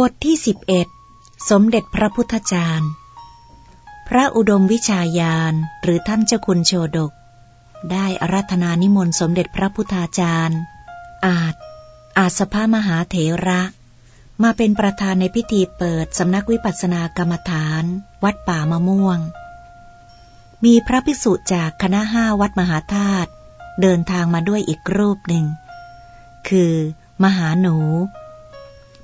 บทที่สิบเอ็ดสมเด็จพระพุทธจารย์ พระอุดมวิชาญาณหรือท่านเจ้าคุณโชดก ได้อารัธนานิมนต์สมเด็จพระพุทธาจารย์ อาจ อาสภามหาเถระ มาเป็นประธานในพิธีเปิดสำนักวิปัสสนากรรมฐาน วัดป่ามะม่วง มีพระภิกษุจากคณะห้าวัดมหาธาตุเดินทางมาด้วยอีกรูปหนึ่ง คือ มหาหนู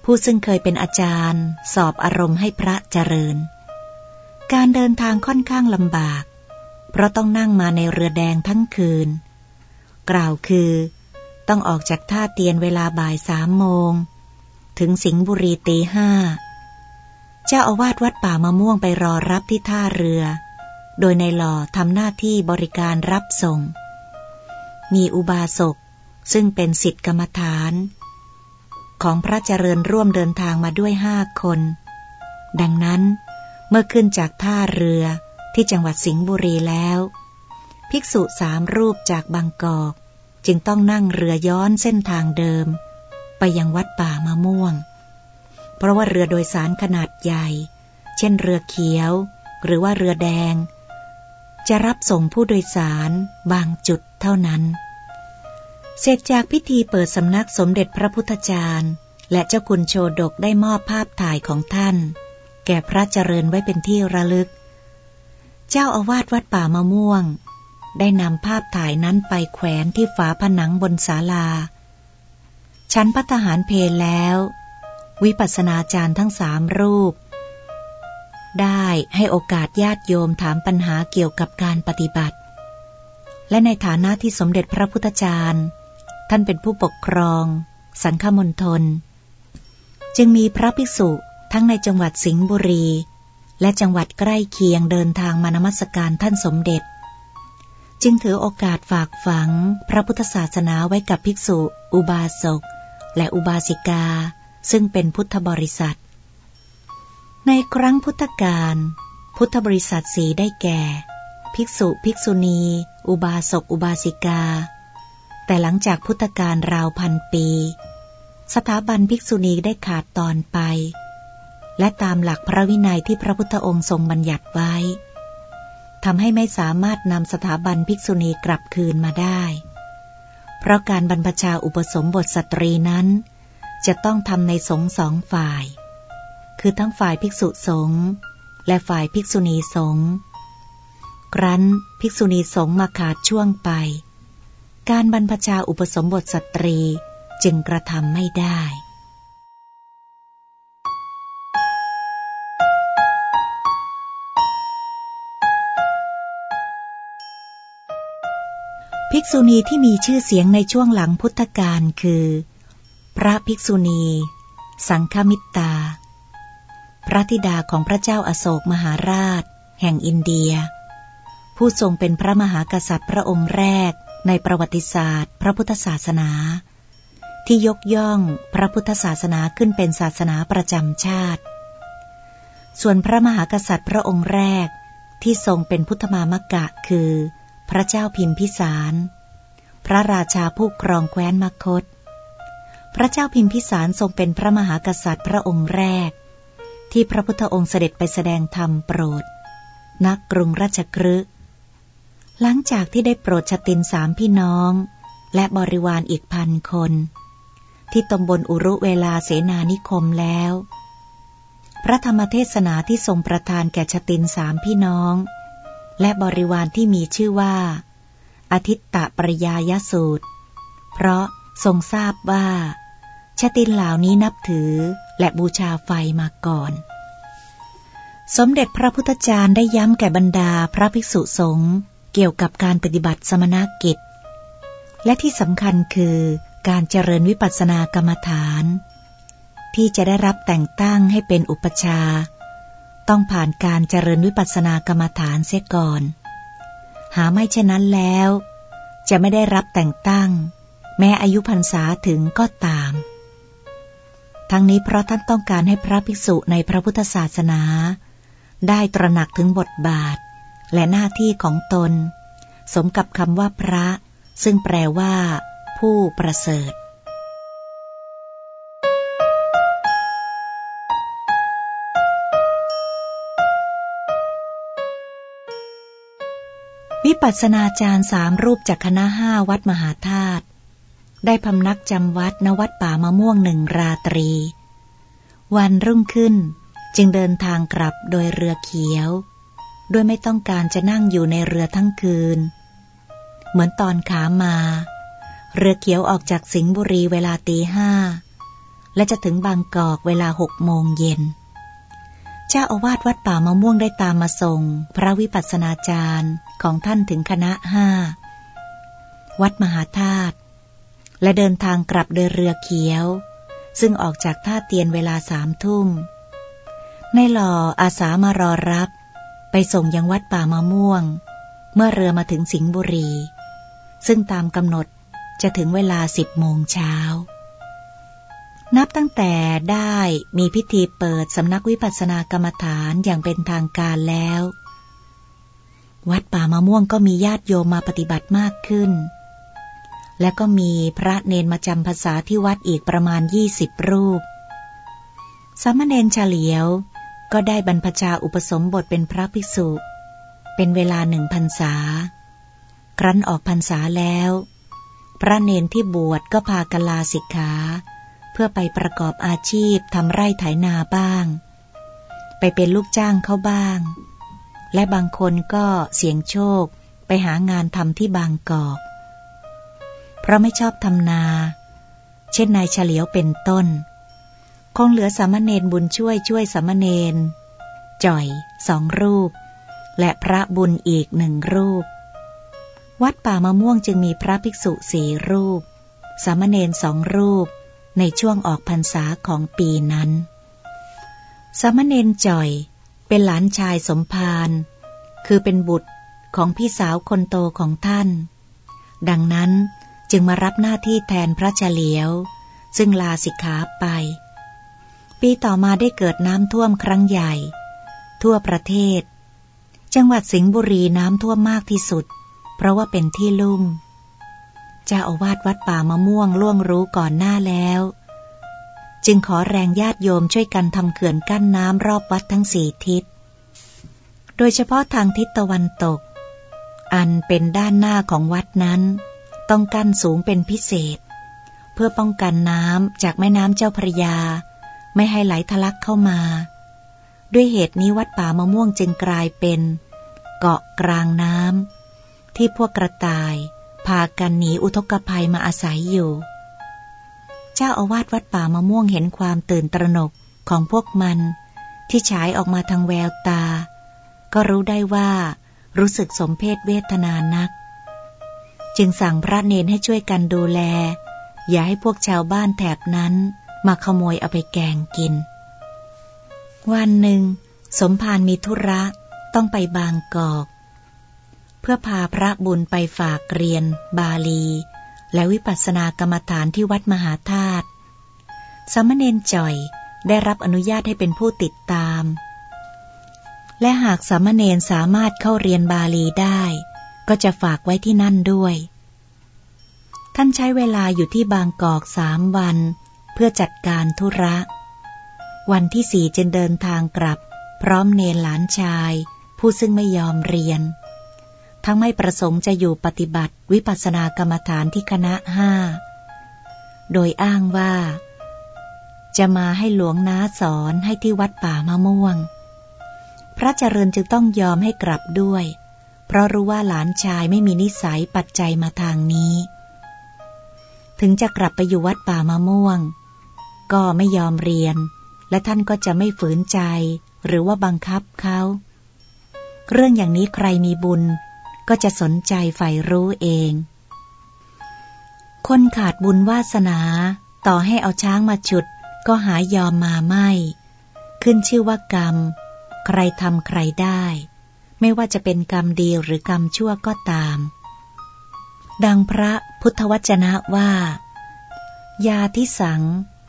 ผู้ซึ่งเคยเป็นอาจารย์ สอบอารมณ์ให้พระเจริญ การเดินทางค่อนข้างลำบาก เพราะต้องนั่งมาในเรือแดงทั้งคืน กล่าวคือ ต้องออกจากท่าเตียนเวลาบ่ายสามโมง ถึงสิงห์บุรีตีห้า เจ้าอาวาสวัดป่ามะม่วงไปรอรับที่ท่าเรือ โดยในหล่อทำหน้าที่บริการรับส่ง มีอุบาสกซึ่งเป็นสิทธิกรรมฐาน ของพระเจริญร่วมเดินทางมาด้วยห้าคน ดังนั้น เมื่อขึ้นจากท่าเรือที่จังหวัดสิงห์บุรีแล้ว ภิกษุสามรูปจากบางกอก จึงต้องนั่งเรือย้อนเส้นทางเดิม ไปยังวัดป่ามะม่วง เพราะว่าเรือโดยสารขนาดใหญ่ เช่นเรือเขียว หรือว่าเรือแดง จะรับส่งผู้โดยสารบางจุดเท่านั้น เสร็จจากพิธีเปิดสำนักสมเด็จพระพุทธจารย์ และเจ้าคุณโชดกได้มอบภาพถ่ายของท่าน แก่พระเจริญไว้เป็นที่ระลึก เจ้าอาวาสวัดป่ามะม่วง ได้นำภาพถ่ายนั้นไปแขวนที่ฝาผนังบนศาลา ชั้นพัฒหารเพลแล้ว วิปัสสนาจารย์ทั้งสามรูป ได้ให้โอกาสญาติโยมถามปัญหาเกี่ยวกับการปฏิบัติ และในฐานะที่สมเด็จพระพุทธจารย์ ท่านเป็นผู้ปกครอง สังฆมณฑลจึงมีพระภิกษุทั้งในจังหวัดสิงห์บุรี และจังหวัดใกล้เคียงเดินทางมานมัสการท่านสมเด็จ จึงถือโอกาสฝากฝังพระพุทธศาสนาไว้กับภิกษุ อุบาสก และอุบาสิกา ซึ่งเป็นพุทธบริษัท ในครั้งพุทธกาลพุทธบริษัทสีได้แก่ ภิกษุ ภิกษุณี อุบาสก อุบาสิกา แต่หลังจากพุทธกาลราวพันปี สถาบันภิกษุณีได้ขาดตอนไป และตามหลักพระวินัยที่พระพุทธองค์ทรงบัญญัติไว้ทำให้ไม่สามารถนำสถาบันภิกษุณีกลับคืนมาได้ เพราะการบรรพชาอุปสมบทสตรีนั้น จะต้องทำในสงฆ์สองฝ่าย คือทั้งฝ่ายภิกษุสงฆ์และฝ่ายภิกษุณีสงฆ์ครั้นภิกษุณีสงฆ์มาขาดช่วงไป การบรรพชาอุปสมบทสตรีจึงกระทำไม่ได้ภิกษุณีที่มีชื่อเสียงในช่วงหลังพุทธกาลคือ พระภิกษุณี สังฆมิตาพระธิดาของพระเจ้าอาโศกมหาราช แห่งอินเดีย ผู้ทรงเป็นพระมหากษัตริย์พระองค์แรก ในประวัติศาสตร์ พระพุทธศาสนา ที่ยกย่องพระพุทธศาสนาขึ้นเป็นศาสนาประจำชาติ ส่วนพระมหากษัตริย์พระองค์แรกที่ทรงเป็นพุทธมามกะคือ พระเจ้าพิมพิสาร พระราชาผู้ครองแคว้นมคต พระเจ้าพิมพิสารทรงเป็นพระมหากษัตริย์พระองค์แรก ที่พระพุทธองค์เสด็จไปแสดงธรรมโปรด นักกรุงราชกฤห์ หลังจากที่ได้โปรดชตินสามพี่น้อง และบริวารอีกพันคน ที่ตำบลอุรุเวลาเสนานิคมแล้ว พระธรรมเทศนาที่ทรงประทานแก่ชตินสามพี่น้อง และบริวารที่มีชื่อว่าอาทิตตปริยายสูตร เพราะทรงทราบว่าชตินเหล่านี้นับถือและบูชาไฟมาก่อน สมเด็จพระพุทธจารย์ได้ย้ำแก่บรรดาพระภิกษุสงฆ์ เกี่ยวกับการปฏิบัติสมณกิจ และที่สำคัญคือการเจริญวิปัสสนากรรมฐาน ที่จะได้รับแต่งตั้งให้เป็นอุปชา ต้องผ่านการเจริญวิปัสสนากรรมฐานเสียก่อน หาไม่เช่นนั้นแล้ว จะไม่ได้รับแต่งตั้ง แม้อายุพรรษาถึงก็ตาม ทั้งนี้เพราะท่านต้องการให้พระภิกษุในพระพุทธศาสนา ได้ตระหนักถึงบทบาท และหน้าที่ของตน สมกับคำว่าพระ ซึ่งแปลว่า ผู้ประเสริฐ วิปัสสนาจารย์สามรูปจากคณะห้าวัดมหาธาตุได้พำนักจำวัดณวัดป่ามะม่วงหนึ่งราตรี วันรุ่งขึ้นจึงเดินทางกลับโดยเรือเขียว ด้วยไม่ต้องการจะนั่งอยู่ในเรือทั้งคืน เหมือนตอนขามา เรือเขียวออกจากสิงห์บุรีเวลาตีห้า และจะถึงบางกอกเวลาหกโมงเย็น เจ้าอาวาสวัดป่ามะม่วงได้ตามมาส่ง พระวิปัสสนาจารย์ของท่านถึงคณะห้า วัดมหาธาตุและเดินทางกลับโดยเรือเขียว ซึ่งออกจากท่าเตียนเวลาสามทุ่มในหล่ออาสามารอรับ ไปส่งยังวัดป่ามะม่วง เมื่อเรือมาถึงสิงห์บุรี ซึ่งตามกำหนดจะถึงเวลาสิบโมงเช้า นับตั้งแต่ได้มีพิธีเปิดสำนักวิปัสสนากรรมฐานอย่างเป็นทางการแล้ว วัดป่ามะม่วงก็มีญาติโยมมาปฏิบัติมากขึ้น และก็มีพระเนนมาจำภาษาที่วัดอีกประมาณยี่สิบรูปสามเณรเฉลียว ก็ได้บรรพชาอุปสมบทเป็นพระภิกษุ เป็นเวลาหนึ่งพรรษา ครั้นออกพรรษาแล้ว พระเนนที่บวชก็พากลาสิกขา เพื่อไปประกอบอาชีพทำไร่ไถนาบ้าง ไปเป็นลูกจ้างเขาบ้าง และบางคนก็เสี่ยงโชคไปหางานทำที่บางกอก เพราะไม่ชอบทำนา เช่นนายเฉลียวเป็นต้น คงเหลือสามเณรบุญช่วยช่วยสามเณรจ่อยสองรูป และพระบุญอีกหนึ่งรูป วัดป่ามะม่วงจึงมีพระภิกษุสี่รูป สามเณรสองรูป ในช่วงออกพรรษาของปีนั้น สามเณรจ่อยเป็นหลานชายสมภารคือเป็นบุตรของพี่สาวคนโตของท่าน ดังนั้นจึงมารับหน้าที่แทนพระเฉลียว ซึ่งลาสิกขาไป ปีต่อมาได้เกิดน้ำท่วมครั้งใหญ่ ทั่วประเทศ จังหวัดสิงห์บุรีน้ำท่วมมากที่สุด เพราะว่าเป็นที่ลุ่มเจ้าอาวาสวัดป่ามะม่วงล่วงรู้ก่อนหน้าแล้ว จึงขอแรงญาติโยมช่วยกันทำเขื่อนกั้นน้ำรอบวัดทั้งสี่ทิศ โดยเฉพาะทางทิศตะวันตก อันเป็นด้านหน้าของวัดนั้น ต้องกั้นสูงเป็นพิเศษ เพื่อป้องกันน้ำจากแม่น้ำเจ้าพระยา ไม่ให้ไหลทะลักเข้ามา ด้วยเหตุนี้วัดป่ามะม่วงจึงกลายเป็น เกาะกลางน้ำที่พวกกระต่าย พากันหนีอุทกภัยมาอาศัยอยู่ เจ้าอาวาสวัดป่ามะม่วงเห็นความตื่นตระหนกของพวกมัน ที่ฉายออกมาทางแววตา ก็รู้ได้ว่า รู้สึกสมเพศเวทนานัก จึงสั่งพระเนนให้ช่วยกันดูแล อย่าให้พวกชาวบ้านแถบนั้น มาขโมยเอาไปแกงกิน วันหนึ่ง สมภารมีธุระต้องไปบางกอก เพื่อพาพระบุญไปฝากเรียน บาลี และวิปัสสนากรรมฐานที่วัดมหาธาตุสมณเณรจ่อยได้รับอนุญาตให้เป็นผู้ติดตาม และหากสามเณรสามารถเข้าเรียนบาลีได้ ก็จะฝากไว้ที่นั่นด้วย ท่านใช้เวลาอยู่ที่บางกอกสามวัน เพื่อจัดการธุระ วันที่สี่จึงเดินทางกลับ พร้อมเนรหลานชาย ผู้ซึ่งไม่ยอมเรียน ทั้งไม่ประสงค์จะอยู่ปฏิบัติวิปัสสนากรรมฐานที่คณะห้า โดยอ้างว่า จะมาให้หลวงน้าสอนให้ที่วัดป่ามะม่วง พระเจริญจึงต้องยอมให้กลับด้วย เพราะรู้ว่าหลานชายไม่มีนิสัยปัจจัยมาทางนี้ถึงจะกลับไปอยู่วัดป่ามะม่วง ก็ไม่ยอมเรียน และท่านก็จะไม่ฝืนใจ หรือว่าบังคับเขา เรื่องอย่างนี้ใครมีบุญ ก็จะสนใจใฝ่รู้เอง คนขาดบุญวาสนา ต่อให้เอาช้างมาฉุด ก็หายอมมาไม่ ขึ้นชื่อว่ากรรม ใครทำใครได้ ไม่ว่าจะเป็นกรรมดีหรือกรรมชั่วก็ตาม ดังพระพุทธวจนะว่า ยาทิสัง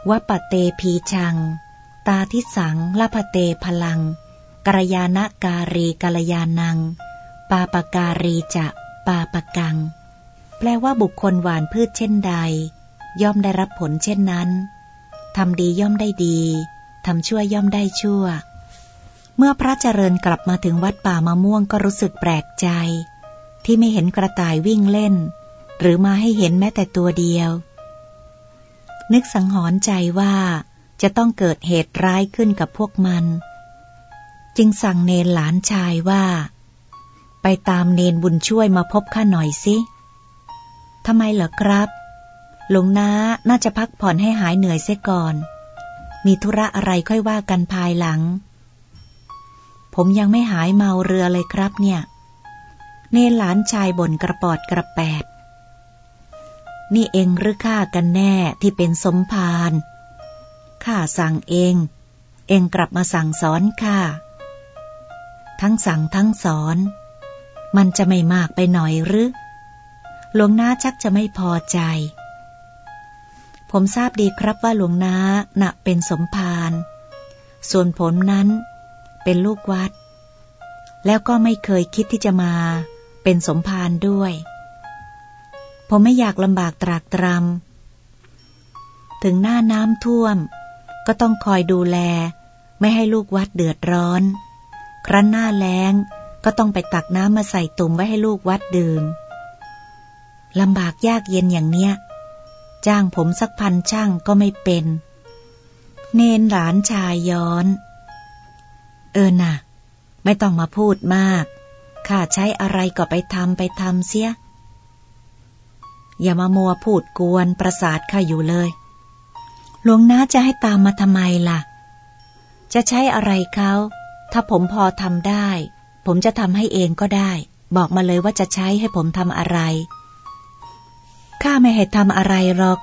วปเตพีชัง ตาทิสังลพเตพลังกรยาณการีกรยานัง ปาปการีจะปาปกัง แปลว่าบุคคลหวานพืชเช่นใด ย่อมได้รับผลเช่นนั้นทำดีย่อมได้ดีทำชั่วย่อมได้ชั่ว เมื่อพระเจริญกลับมาถึงวัดป่ามะม่วงก็รู้สึกแปลกใจ ที่ไม่เห็นกระต่ายวิ่งเล่น หรือมาให้เห็นแม้แต่ตัวเดียว นึกสังหรณ์ใจว่าจะต้องเกิดเหตุร้ายขึ้นกับพวกมัน จึงสั่งเนนหลานชายว่า ไปตามเนนบุญช่วยมาพบข้าหน่อยสิทำไมเหรอครับ หลวงน้าน่าจะพักผ่อนให้หายเหนื่อยเสียก่อน มีธุระอะไรค่อยว่ากันภายหลัง ผมยังไม่หายเมาเรือเลยครับเนี่ย เนนหลานชายบ่นกระปอดกระแปด นี่เองหรือข้ากันแน่ที่เป็นสมภารข้าสั่งเอง เองกลับมาสั่งสอนข้าทั้งสั่งทั้งสอน มันจะไม่มากไปหน่อยหรือหลวงนาชักจะไม่พอใจ ผมทราบดีครับว่าหลวงนาหนักเป็นสมภารส่วนผมนั้นเป็นลูกวัด แล้วก็ไม่เคยคิดที่จะมาเป็นสมภารด้วย ผมไม่อยากลำบากตรากตรำ ถึงหน้าน้ำท่วม ก็ต้องคอยดูแล ไม่ให้ลูกวัดเดือดร้อน ครั้นหน้าแล้งก็ต้องไปตักน้ำมาใส่ตุ่มไว้ให้ลูกวัดดื่มลำบากยากเย็นอย่างเนี้ย จ้างผมสักพันช่างก็ไม่เป็น เนนหลานชายย้อน เออน่ะ ไม่ต้องมาพูดมาก ข้าใช้อะไรก็ไปทำไปทำเสีย อย่ามามัวพูดกวนประสาทข้าอยู่เลย หลวงน้าจะให้ตามมาทำไมล่ะ จะใช้อะไรเขา ถ้าผมพอทำได้ ผมจะทำให้เองก็ได้ บอกมาเลยว่าจะใช้ให้ผมทำอะไร ข้าไม่ให้ทำอะไรหรอก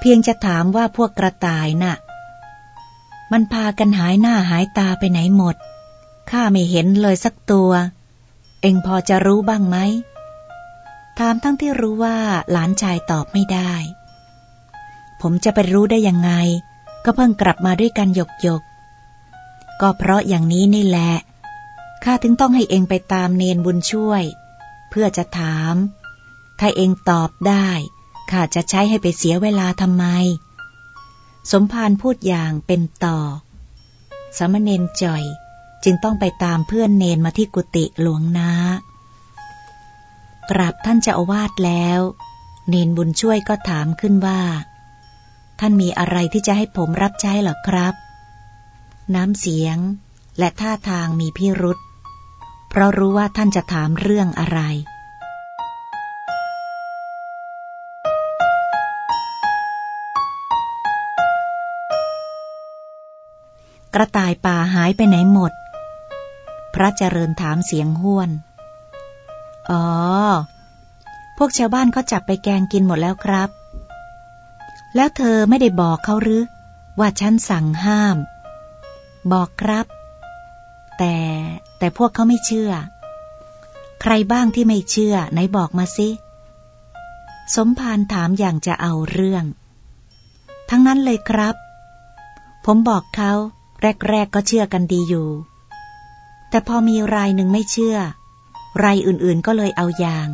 เพียงจะถามว่าพวกกระต่ายนะ่ะ มันพากันหายหน้าหายตาไปไหนหมด ข้าไม่เห็นเลยสักตัว เองพอจะรู้บ้างไหม ถามทั้งที่รู้ว่าหลานชายตอบไม่ได้ ผมจะไปรู้ได้ยังไง ก็เพิ่งกลับมาด้วยกันหยกหยก ก็เพราะอย่างนี้นี่แหละ ข้าถึงต้องให้เองไปตามเนนบุญช่วย เพื่อจะถาม ถ้าเองตอบได้ข้าจะใช้ให้ไปเสียเวลาทำไม สมภารพูดอย่างเป็นต่อ สมณเณรจ่อยจึงต้องไปตามเพื่อนเนนมาที่กุฏิหลวงนา กราบท่านเจ้าอาวาสแล้ว เนนบุญช่วยก็ถามขึ้นว่า ท่านมีอะไรที่จะให้ผมรับใช้หรอครับ น้ำเสียงและท่าทางมีพิรุษ เพราะรู้ว่าท่านจะถามเรื่องอะไรกระต่ายป่าหายไปไหนหมด พระเจริญถามเสียงห้วน อ๋อ พวกชาวบ้านเขาจับไปแกงกินหมดแล้วครับ แล้วเธอไม่ได้บอกเขาหรือ ว่าฉันสั่งห้าม บอกครับ แต่แต่พวกเขาไม่เชื่อ ใครบ้างที่ไม่เชื่อ ไหนบอกมาสิ สมภารถามอย่างจะเอาเรื่อง ทั้งนั้นเลยครับ ผมบอกเขาแรกๆก็เชื่อกันดีอยู่ แต่พอมีรายหนึ่งไม่เชื่อ ไรอื่นๆก็เลยเอาอย่าง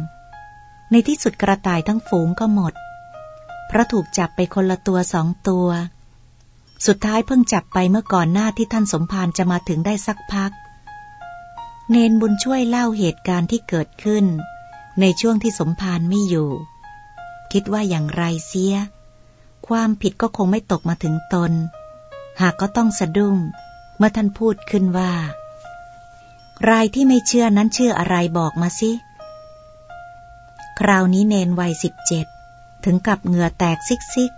ในที่สุดกระต่ายทั้งฝูงก็หมด เพราะถูกจับไปคนละตัวสองตัว สุดท้ายเพิ่งจับไปเมื่อก่อนหน้าที่ท่านสมภารจะมาถึงได้สักพัก เนนบุญช่วยเล่าเหตุการณ์ที่เกิดขึ้น ในช่วงที่สมภารไม่อยู่ คิดว่าอย่างไรเสีย ความผิดก็คงไม่ตกมาถึงตน หากก็ต้องสะดุ้ง เมื่อท่านพูดขึ้นว่า รายที่ไม่เชื่อนั้นเชื่ออะไรบอกมาสิ คราวนี้เนนวัยสิบเจ็ดถึงกับเหงื่อแตกซิกซิก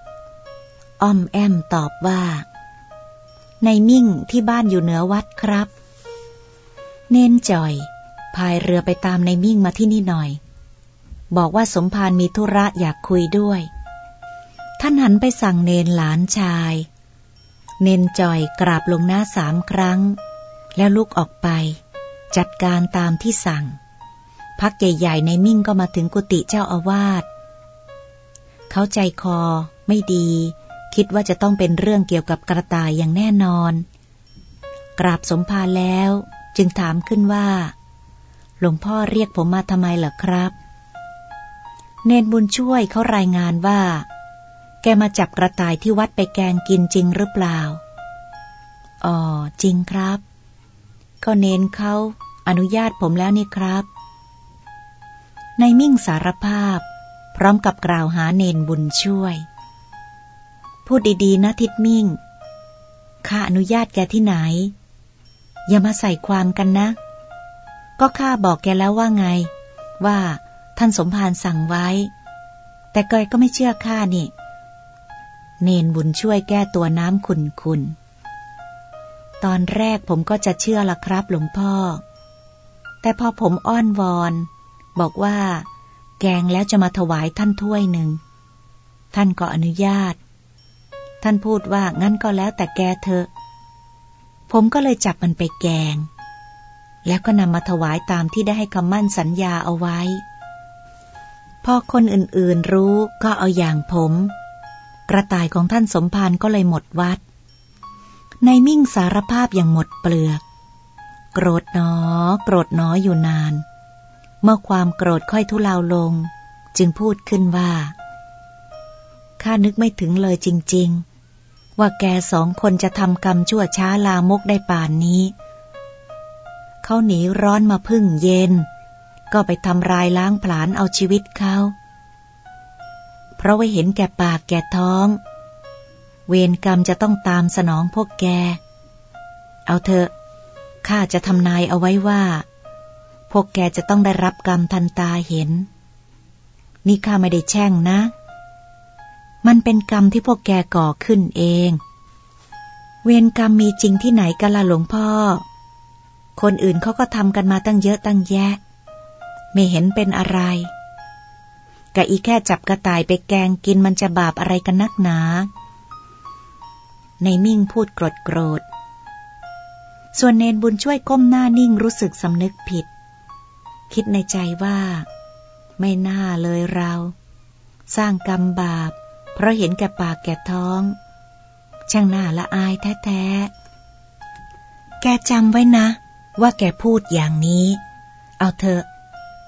อ้อมแอมตอบว่า ในมิ่งที่บ้านอยู่เหนือวัดครับ เนนจ่อย พายเรือไปตามในมิ่งมาที่นี่หน่อย บอกว่าสมภารมีธุระอยากคุยด้วย ท่านหันไปสั่งเนนหลานชาย เนนจอยกราบลงหน้าสามครั้ง แล้วลุกออกไป จัดการตามที่สั่ง พักใหญ่ๆ ในมิ่งก็มาถึงกุฏิเจ้าอาวาสเขาใจคอ ไม่ดี คิดว่าจะต้องเป็นเรื่องเกี่ยวกับกระต่ายอย่างแน่นอน กราบสมภารแล้ว จึงถามขึ้นว่า หลวงพ่อเรียกผมมาทำไมเหรอครับ เนนบุญช่วยเขารายงานว่า แกมาจับกระต่ายที่วัดไปแกงกินจริงหรือเปล่าอ๋อจริงครับ ก็เน้นเขา อนุญาตผมแล้วนี่ครับ ในมิ่งสารภาพ พร้อมกับกล่าวหาเนนบุญช่วย พูดดีๆนะทิดมิ่ง ข้าอนุญาตแกที่ไหน อย่ามาใส่ความกันนะ ก็ข้าบอกแกแล้วว่าไง ว่าท่านสมภารสั่งไว้ แต่กยก็ไม่เชื่อข้านี่ เนนบุญช่วยแก้ตัวน้ำขุนขุนตอนแรกผมก็จะเชื่อละครับหลวงพ่อ แต่พอผมอ้อนวอน บอกว่า แกงแล้วจะมาถวายท่านถ้วยหนึ่ง ท่านก็อนุญาต ท่านพูดว่างั้นก็แล้วแต่แกเถอะ ผมก็เลยจับมันไปแกง แล้วก็นำมาถวายตามที่ได้ให้คำมั่นสัญญาเอาไว้ พอคนอื่นๆรู้ก็เอาอย่างผม กระต่ายของท่านสมภารก็เลยหมดวัด ในมิ่งสารภาพอย่างหมดเปลือก โกรธหนอ โกรธหนออยู่นาน เมื่อความโกรธค่อยทุเลาลง จึงพูดขึ้นว่า ข้านึกไม่ถึงเลยจริง ๆ ว่าแกสองคนจะทำกรรมชั่วช้าลามกได้ป่านนี้ เขาหนีร้อนมาพึ่งเย็น ก็ไปทำลายล้างผลาญเอาชีวิตเขา เพราะว่าเห็นแก่ปากแก่ท้อง เวรกรรมจะต้องตามสนองพวกแก เอาเถอะ ข้าจะทำนายเอาไว้ว่า พวกแกจะต้องได้รับกรรมทันตาเห็น นี่ข้าไม่ได้แช่งนะ มันเป็นกรรมที่พวกแกก่อขึ้นเอง เวรกรรมมีจริงที่ไหนกันล่ะหลวงพ่อ คนอื่นเขาก็ทำกันมาตั้งเยอะตั้งแยะ ไม่เห็นเป็นอะไรกะอีแค่จับกระต่ายไปแกงกินมันจะบาปอะไรกันนักหนา ในมิ่งพูดโกรธโกรธ ส่วนเนนบุญช่วยก้มหน้านิ่งรู้สึกสำนึกผิด คิดในใจว่า ไม่น่าเลยเรา สร้างกรรมบาป เพราะเห็นแก่ปากแก่ท้อง ช่างน่าละอายแท้ๆ แกจำไว้นะ ว่าแกพูดอย่างนี้ เอาเถอะ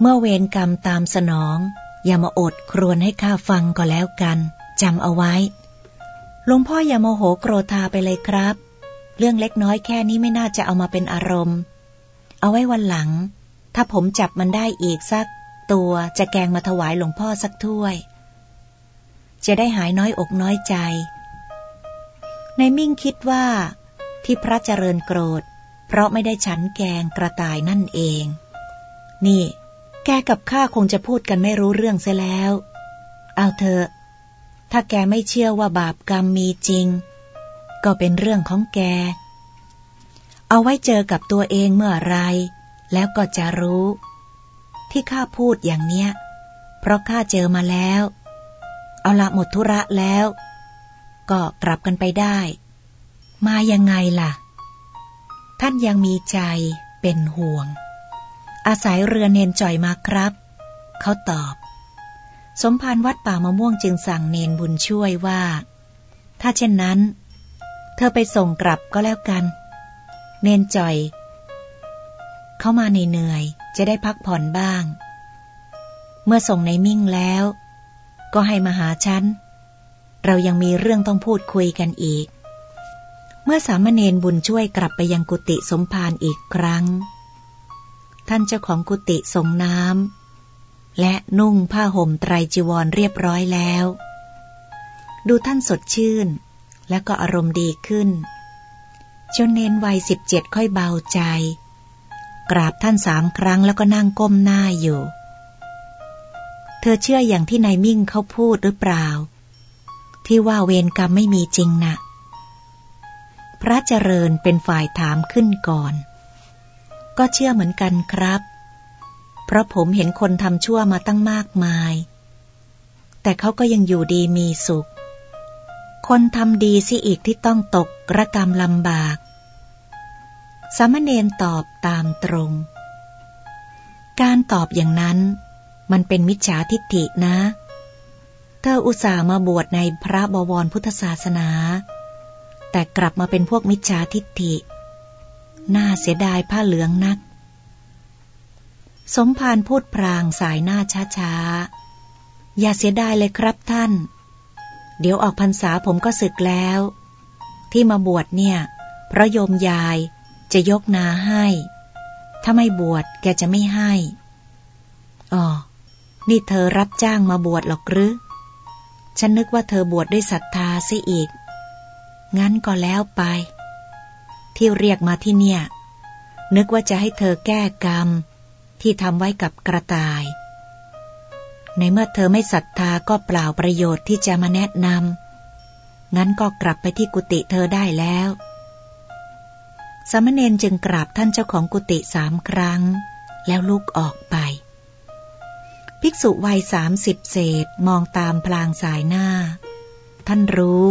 เมื่อเวรกรรมตามสนอง อย่ามาอดครวญให้ข้าฟังก็แล้วกันจำเอาไว้หลวงพ่ออย่าโมโหโกรธาไปเลยครับ เรื่องเล็กน้อยแค่นี้ไม่น่าจะเอามาเป็นอารมณ์ เอาไว้วันหลัง ถ้าผมจับมันได้อีกสัก ตัวจะแกงมาถวายหลวงพ่อสักถ้วย จะได้หายน้อยอกน้อยใจ ในมิ่งคิดว่า ที่พระเจริญโกรธ เพราะไม่ได้ฉันแกงกระต่ายนั่นเอง นี่ แกกับข้าคงจะพูดกันไม่รู้เรื่องเสียแล้ว เอาเถอะ ถ้าแกไม่เชื่อว่าบาปกรรมมีจริง ก็เป็นเรื่องของแก เอาไว้เจอกับตัวเองเมื่อไร แล้วก็จะรู้ ที่ข้าพูดอย่างเนี้ย เพราะข้าเจอมาแล้ว เอาละหมดธุระแล้ว ก็กลับกันไปได้ มายังไงล่ะ ท่านยังมีใจเป็นห่วง อาศัยเรือเนนจ่อยมาครับ เขาตอบ สมภารวัดป่ามะม่วงจึงสั่งเนนบุญช่วยว่า ถ้าเช่นนั้น เธอไปส่งกลับก็แล้วกัน เนนจ่อย เข้ามาเหนื่อยจะได้พักผ่อนบ้าง เมื่อส่งในมิ่งแล้ว ก็ให้มาหาฉัน เรายังมีเรื่องต้องพูดคุยกันอีก เมื่อสามเณรบุญช่วยกลับไปยังกุฏิสมภารอีกครั้ง ท่านเจ้าของกุฏิส่งน้ำและนุ่งผ้าห่มไตรจีวรเรียบร้อยแล้ว ดูท่านสดชื่น และก็อารมณ์ดีขึ้น จนเนนวัยสิบเจ็ดค่อยเบาใจ กราบท่านสามครั้งแล้วก็นั่งก้มหน้าอยู่ เธอเชื่ออย่างที่นายมิ่งเขาพูดหรือเปล่า ที่ว่าเวรกรรมไม่มีจริงนะ่ะพระเจริญเป็นฝ่ายถามขึ้นก่อน ก็เชื่อเหมือนกันครับ เพราะผมเห็นคนทำชั่วมาตั้งมากมาย แต่เขาก็ยังอยู่ดีมีสุข คนทำดีสิอีกที่ต้องตกระกรรมลำบาก สามเณรตอบตามตรง การตอบอย่างนั้น มันเป็นมิจฉาทิฏฐินะ เธออุตส่าห์มาบวชในพระบวรพุทธศาสนา แต่กลับมาเป็นพวกมิจฉาทิฏฐิ น่าเสียดายผ้าเหลืองนัก สมภารพูดพรางสายหน้าช้าๆ อย่าเสียดายเลยครับท่าน เดี๋ยวออกพรรษาผมก็ศึกแล้ว ที่มาบวชเนี่ยเพราะโยมยายจะยกนาให้ ถ้าไม่บวชแกจะไม่ให้ อ๋อ นี่เธอรับจ้างมาบวชหรอกหรือ ฉันนึกว่าเธอบวชดด้วยศรัทธาซิอีก งั้นก็แล้วไป ที่เรียกมาที่เนี่ย นึกว่าจะให้เธอแก้กรรม ที่ทำไว้กับกระต่าย ในเมื่อเธอไม่ศรัทธาก็เปล่าประโยชน์ที่จะมาแนะนำงั้นก็กลับไปที่กุฏิเธอได้แล้ว สมณเณรจึงกราบท่านเจ้าของกุฏิสามครั้ง แล้วลุกออกไป ภิกษุวัยสามสิบเศษมองตามพลางสายหน้า ท่านรู้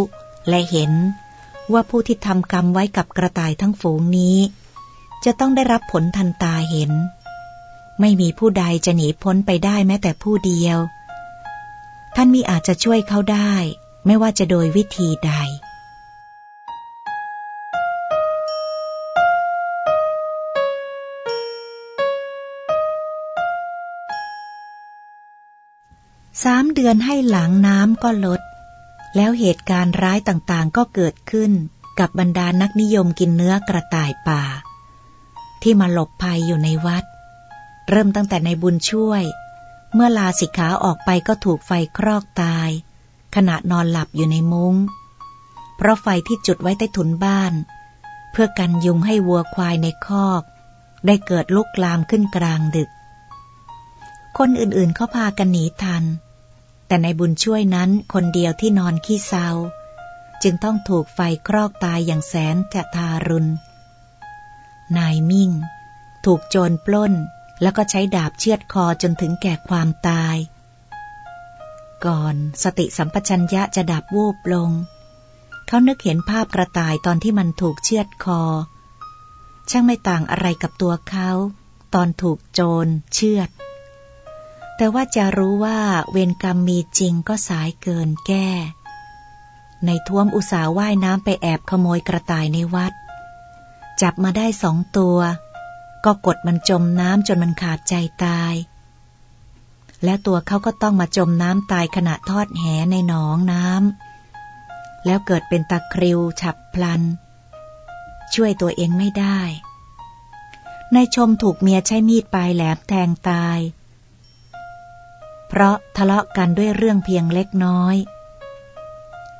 และเห็นว่าผู้ที่ทำกรรมไว้กับกระต่ายทั้งฝูงนี้ จะต้องได้รับผลทันตาเห็น ไม่มีผู้ใดจะหนีพ้นไปได้แม้แต่ผู้เดียว ท่านมีอาจจะช่วยเขาได้ ไม่ว่าจะโดยวิธีใด สามเดือนให้หลังน้ำก็ลด แล้วเหตุการณ์ร้ายต่างๆก็เกิดขึ้นกับบรรดานักนิยมกินเนื้อกระต่ายป่า ที่มาหลบภัยอยู่ในวัด เริ่มตั้งแต่ในบุญช่วย เมื่อลาสิกขาออกไปก็ถูกไฟครอกตาย ขณะนอนหลับอยู่ในมุง้ง เพราะไฟที่จุดไว้ใต้ถุนบ้าน เพื่อกันยุงให้วัวควายในคอก ได้เกิดลุกลามขึ้นกลางดึก คนอื่นๆเขาพากันหนีทัน แต่ในบุญช่วยนั้นคนเดียวที่นอนขี้เศร้าจึงต้องถูกไฟครอกตายอย่างแสนจะทารุณ นายมิ่ง ถูกโจรปล้น แล้วก็ใช้ดาบเชือดคอจนถึงแก่ความตาย ก่อนสติสัมปชัญญะจะดับวูบลง เขานึกเห็นภาพกระต่ายตอนที่มันถูกเชือดคอ ช่างไม่ต่างอะไรกับตัวเขา ตอนถูกโจรเชือด แต่ว่าจะรู้ว่าเวรกรรมมีจริงก็สายเกินแก้ ในท้วมอุตสาห์ว่ายน้ำไปแอบขโมยกระต่ายในวัด จับมาได้สองตัว ก็กดมันจมน้ำจนมันขาดใจตาย และตัวเขาก็ต้องมาจมน้ำตายขณะทอดแหในหนองน้ำแล้วเกิดเป็นตะคริวฉับพลัน ช่วยตัวเองไม่ได้ในชมถูกเมียใช้มีดปลายแหลมแทงตาย เพราะทะเลาะกันด้วยเรื่องเพียงเล็กน้อย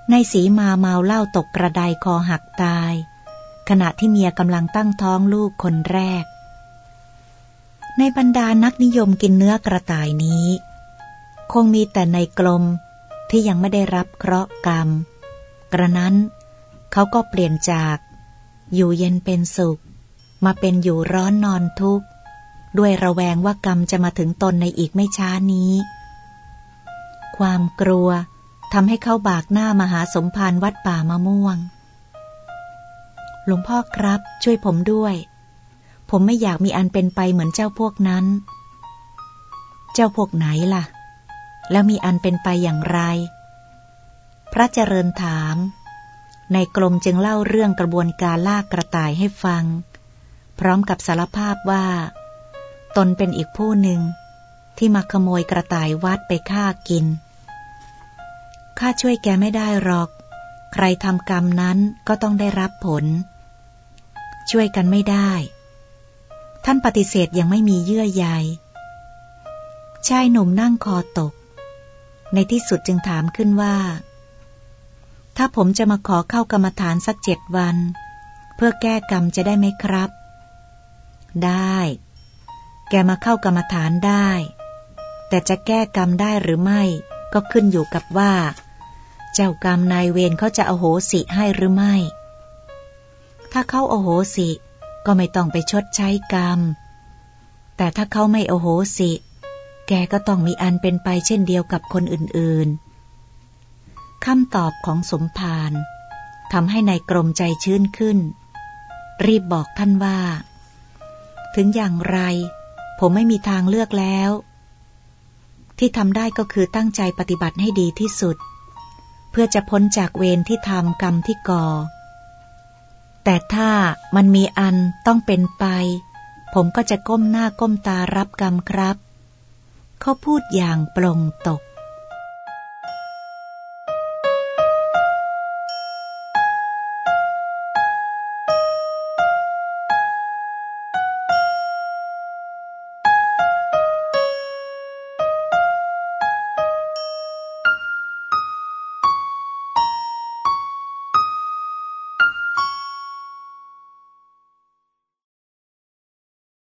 ในสีมาเมาเหล้าตกกระไดคอหักตาย ขณะที่เมียกำลังตั้งท้องลูกคนแรก ในบรรดานักนิยมกินเนื้อกระต่ายนี้ คงมีแต่ในกลมที่ยังไม่ได้รับเคราะห์กรรม กระนั้นเขาก็เปลี่ยนจาก อยู่เย็นเป็นสุข มาเป็นอยู่ร้อนนอนทุกข์ ด้วยระแวงว่ากรรมจะมาถึงตนในอีกไม่ช้านี้ ความกลัวทำให้เขาบากหน้ามาหาสมภารวัดป่ามะม่วง หลวงพ่อครับช่วยผมด้วย ผมไม่อยากมีอันเป็นไปเหมือนเจ้าพวกนั้น เจ้าพวกไหนล่ะ แล้วมีอันเป็นไปอย่างไร พระเจริญถาม ในกรมจึงเล่าเรื่องกระบวนการลากกระต่ายให้ฟัง พร้อมกับสารภาพว่า ตนเป็นอีกผู้หนึ่ง ที่มาขโมยกระต่ายวัดไปฆ่ากิน ข้าช่วยแกไม่ได้หรอก ใครทำกรรมนั้นก็ต้องได้รับผล ช่วยกันไม่ได้ ท่านปฏิเสธยังไม่มีเยื่อใย ชายหนุ่มนั่งคอตก ในที่สุดจึงถามขึ้นว่า ถ้าผมจะมาขอเข้ากรรมฐานสักเจ็ดวัน เพื่อแก้กรรมจะได้ไหมครับ ได้ แกมาเข้ากรรมฐานได้ แต่จะแก้กรรมได้หรือไม่ ก็ขึ้นอยู่กับว่า เจ้ากรรมนายเวรเขาจะอโหสิให้หรือไม่ ถ้าเขาโอโหสิ ก็ไม่ต้องไปชดใช้กรรม แต่ถ้าเขาไม่โอโหสิ แกก็ต้องมีอันเป็นไปเช่นเดียวกับคนอื่นๆคำตอบของสมภารทำให้ในายกรมใจชื้นขึ้น รีบบอกท่านว่า ถึงอย่างไร ผมไม่มีทางเลือกแล้ว ที่ทำได้ก็คือตั้งใจปฏิบัติให้ดีที่สุด เพื่อจะพ้นจากเวรที่ทำกรรมที่ก่อ แต่ถ้ามันมีอันต้องเป็นไป ผมก็จะก้มหน้าก้มตารับกรรมครับ เขาพูดอย่างปลงตก